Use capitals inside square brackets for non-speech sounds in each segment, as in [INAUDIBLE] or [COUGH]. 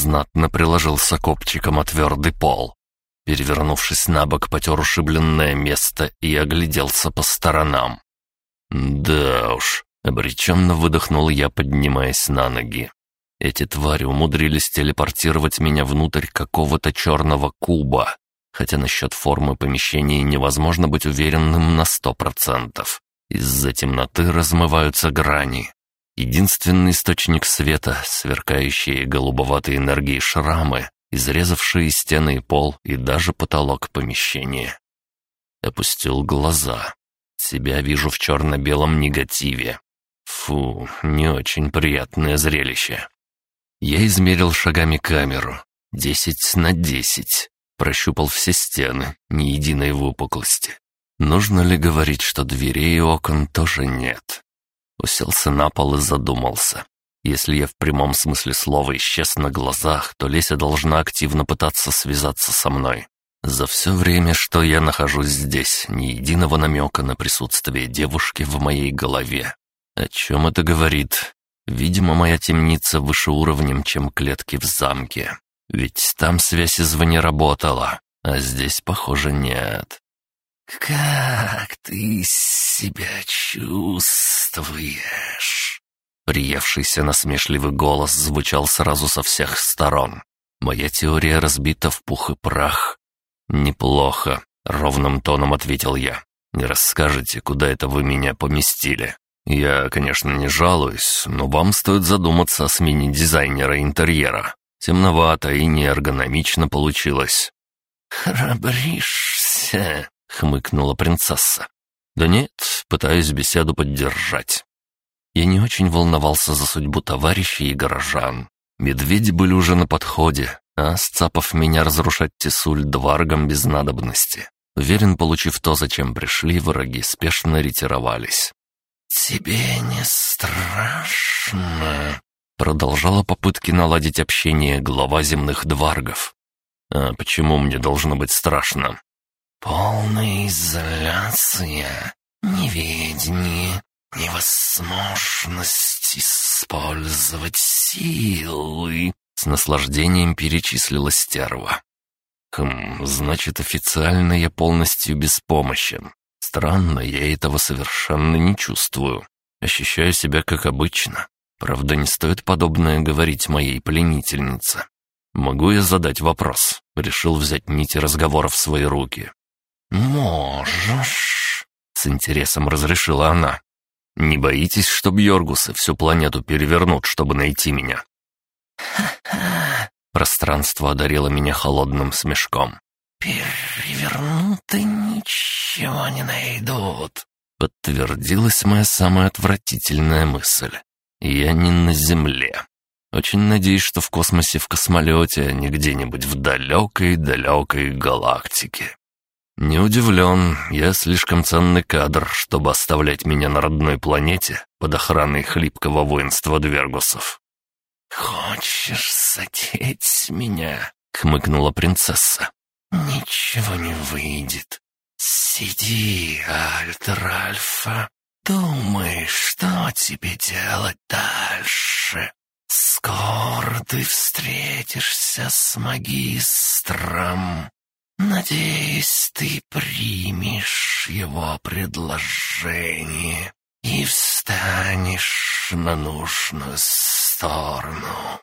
знатно приложился копчиком о твердый пол. Перевернувшись на бок, потер ушибленное место и огляделся по сторонам. «Да уж», — обреченно выдохнул я, поднимаясь на ноги. Эти твари умудрились телепортировать меня внутрь какого-то черного куба, хотя насчет формы помещения невозможно быть уверенным на сто процентов. Из-за темноты размываются грани. Единственный источник света, сверкающие голубоватые энергии шрамы, изрезавшие стены и пол и даже потолок помещения. Опустил глаза. Себя вижу в черно-белом негативе. Фу, не очень приятное зрелище. Я измерил шагами камеру. Десять на десять. Прощупал все стены, ни единой выпуклости. Нужно ли говорить, что дверей и окон тоже нет? Уселся на пол и задумался. Если я в прямом смысле слова исчез на глазах, то Леся должна активно пытаться связаться со мной. За все время, что я нахожусь здесь, ни единого намека на присутствие девушки в моей голове. О чем это говорит? Видимо, моя темница выше уровнем, чем клетки в замке. Ведь там связь извне работала, а здесь, похоже, нет. «Как ты себя чувствуешь?» Приевшийся насмешливый голос звучал сразу со всех сторон. Моя теория разбита в пух и прах. «Неплохо», — ровным тоном ответил я. «Не расскажете, куда это вы меня поместили? Я, конечно, не жалуюсь, но вам стоит задуматься о смене дизайнера интерьера. Темновато и неэргономично получилось». «Храбришься», хмыкнула принцесса. «Да нет, пытаюсь беседу поддержать». Я не очень волновался за судьбу товарищей и горожан. Медведи были уже на подходе, а сцапав меня разрушать тесуль дваргом без надобности. Уверен, получив то, зачем пришли, враги спешно ретировались. «Тебе не страшно?» Продолжала попытки наладить общение глава земных дваргов. «А почему мне должно быть страшно?» полная изоляция, неведение, невозможность использовать силы», — с наслаждением перечислила стерва. «Хм, значит, официально я полностью беспомощен. Странно, я этого совершенно не чувствую. Ощущаю себя как обычно. Правда, не стоит подобное говорить моей пленительнице. Могу я задать вопрос?» Решил взять нити разговора в свои руки. «Можешь», — с интересом разрешила она. «Не боитесь, что Бьоргусы всю планету перевернут, чтобы найти меня?» «Ха-ха!» [LAUGHS] Пространство одарило меня холодным смешком. Перевернуты ничего не найдут», — подтвердилась моя самая отвратительная мысль. «Я не на Земле. Очень надеюсь, что в космосе в космолете, а не где-нибудь в далекой-далекой галактике». «Не удивлен, я слишком ценный кадр, чтобы оставлять меня на родной планете под охраной хлипкого воинства Двергусов». «Хочешь задеть меня?» — хмыкнула принцесса. «Ничего не выйдет. Сиди, Альтральфа. Думай, что тебе делать дальше. Скоро ты встретишься с магистром». «Надеюсь, ты примешь его предложение и встанешь на нужную сторону».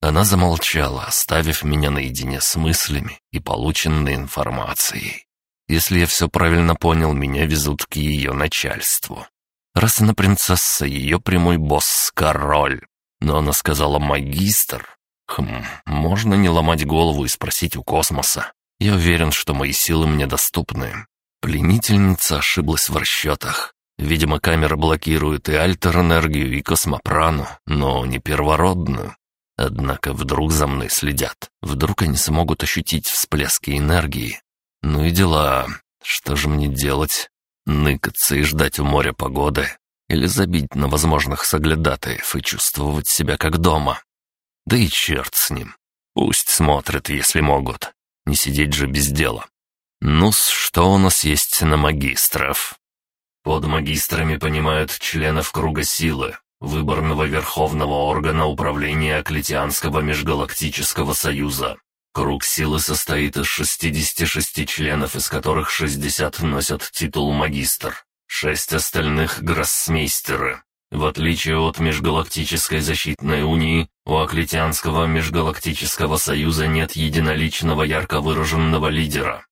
Она замолчала, оставив меня наедине с мыслями и полученной информацией. Если я все правильно понял, меня везут к ее начальству. Раз она принцесса, ее прямой босс — король. Но она сказала «магистр». Хм, можно не ломать голову и спросить у космоса. Я уверен, что мои силы мне доступны. Пленительница ошиблась в расчетах. Видимо, камера блокирует и альтер-энергию, и космопрану, но не первородную. Однако вдруг за мной следят. Вдруг они смогут ощутить всплески энергии. Ну и дела. Что же мне делать? Ныкаться и ждать у моря погоды? Или забить на возможных соглядатаев и чувствовать себя как дома? Да и черт с ним. Пусть смотрят, если могут. Не сидеть же без дела. ну что у нас есть на магистров? Под магистрами понимают членов круга силы, выборного верховного органа управления Аклетианского межгалактического союза. Круг силы состоит из 66 членов, из которых 60 носят титул магистр, шесть остальных — гроссмейстеры. В отличие от Межгалактической защитной унии, у Аклетианского межгалактического союза нет единоличного ярко выраженного лидера.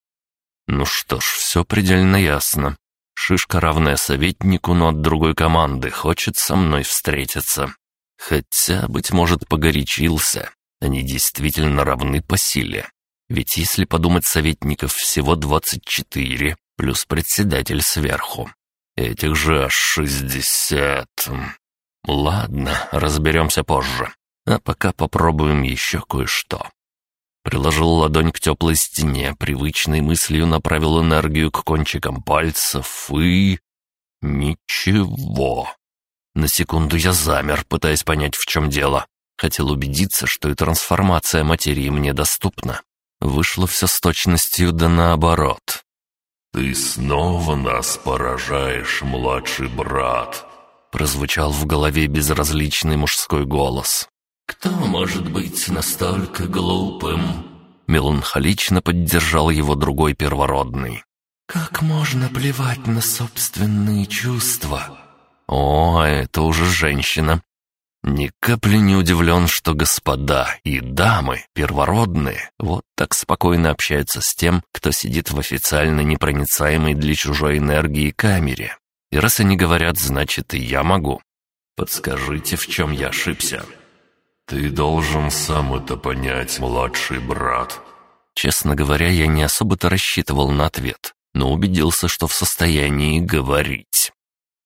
Ну что ж, все предельно ясно. Шишка, равная советнику, но от другой команды, хочет со мной встретиться. Хотя, быть может, погорячился. Они действительно равны по силе. Ведь если подумать, советников всего 24, плюс председатель сверху. Этих же аж 60. Ладно, разберемся позже. А пока попробуем еще кое-что. Приложил ладонь к теплой стене, привычной мыслью направил энергию к кончикам пальцев и... Ничего. На секунду я замер, пытаясь понять, в чем дело. Хотел убедиться, что и трансформация материи мне доступна. Вышло все с точностью да наоборот. «Ты снова нас поражаешь, младший брат», — прозвучал в голове безразличный мужской голос. «Кто может быть настолько глупым?» Меланхолично поддержал его другой первородный. «Как можно плевать на собственные чувства?» «О, это уже женщина!» Ни капли не удивлен, что господа и дамы, первородные, вот так спокойно общаются с тем, кто сидит в официально непроницаемой для чужой энергии камере. И раз они говорят, значит и я могу. «Подскажите, в чем я ошибся?» «Ты должен сам это понять, младший брат». Честно говоря, я не особо-то рассчитывал на ответ, но убедился, что в состоянии говорить.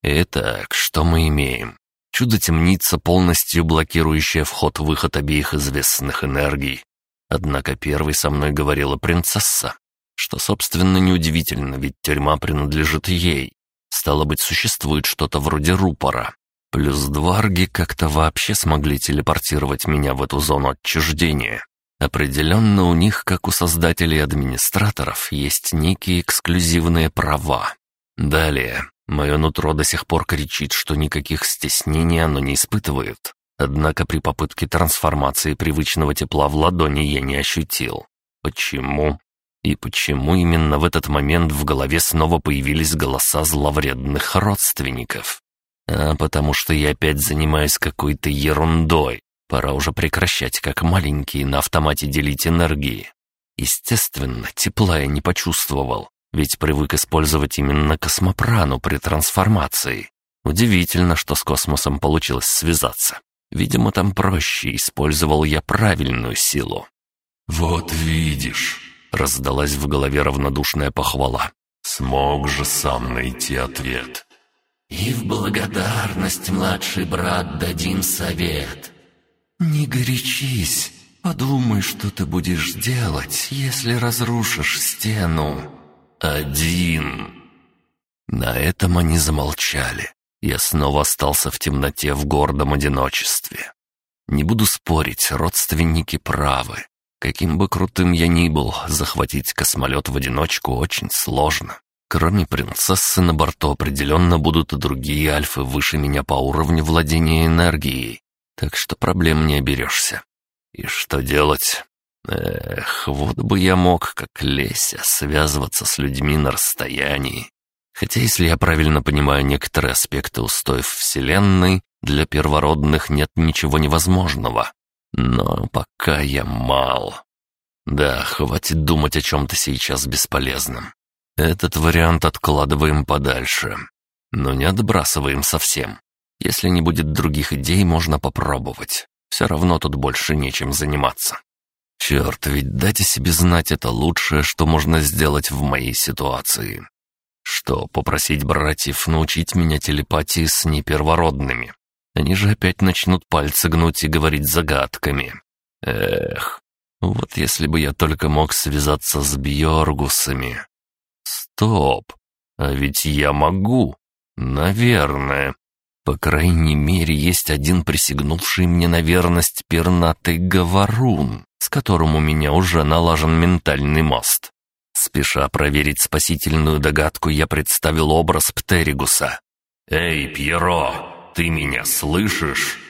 Итак, что мы имеем? Чудо-темница, полностью блокирующая вход-выход обеих известных энергий. Однако первой со мной говорила принцесса, что, собственно, неудивительно, ведь тюрьма принадлежит ей. Стало быть, существует что-то вроде рупора. Плюс дварги как-то вообще смогли телепортировать меня в эту зону отчуждения. Определенно у них, как у создателей администраторов, есть некие эксклюзивные права. Далее. Мое нутро до сих пор кричит, что никаких стеснений оно не испытывает. Однако при попытке трансформации привычного тепла в ладони я не ощутил. Почему? И почему именно в этот момент в голове снова появились голоса зловредных родственников? а потому что я опять занимаюсь какой-то ерундой. Пора уже прекращать, как маленькие, на автомате делить энергии. Естественно, тепла я не почувствовал, ведь привык использовать именно космопрану при трансформации. Удивительно, что с космосом получилось связаться. Видимо, там проще, использовал я правильную силу. «Вот видишь», — раздалась в голове равнодушная похвала. «Смог же сам найти ответ». И в благодарность, младший брат, дадим совет. Не горячись, подумай, что ты будешь делать, если разрушишь стену. Один. На этом они замолчали. Я снова остался в темноте в гордом одиночестве. Не буду спорить, родственники правы. Каким бы крутым я ни был, захватить космолет в одиночку очень сложно. Кроме принцессы на борту определенно будут и другие альфы выше меня по уровню владения энергией, так что проблем не оберешься. И что делать? Эх, вот бы я мог, как Леся, связываться с людьми на расстоянии. Хотя, если я правильно понимаю некоторые аспекты устоев Вселенной, для первородных нет ничего невозможного. Но пока я мал. Да, хватит думать о чем-то сейчас бесполезном. Этот вариант откладываем подальше, но не отбрасываем совсем. Если не будет других идей, можно попробовать. Все равно тут больше нечем заниматься. Черт, ведь дайте себе знать, это лучшее, что можно сделать в моей ситуации. Что, попросить братьев научить меня телепатии с непервородными? Они же опять начнут пальцы гнуть и говорить загадками. Эх, вот если бы я только мог связаться с Бьоргусами. Стоп. А ведь я могу. Наверное. По крайней мере, есть один присягнувший мне на верность пернатый говорун, с которым у меня уже налажен ментальный мост. Спеша проверить спасительную догадку, я представил образ Птеригуса. «Эй, Пьеро, ты меня слышишь?»